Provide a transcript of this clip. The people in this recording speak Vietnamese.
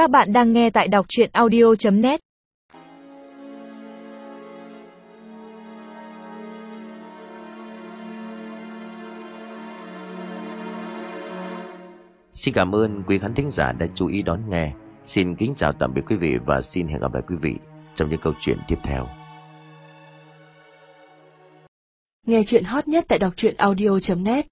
Các bạn đang nghe tại đọc chuyện audio.net Xin cảm ơn quý khán thính giả đã chú ý đón nghe. Xin kính chào tạm biệt quý vị và xin hẹn gặp lại quý vị trong những câu chuyện tiếp theo. Nghe chuyện hot nhất tại đọc audio.net